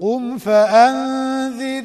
قم فأنذر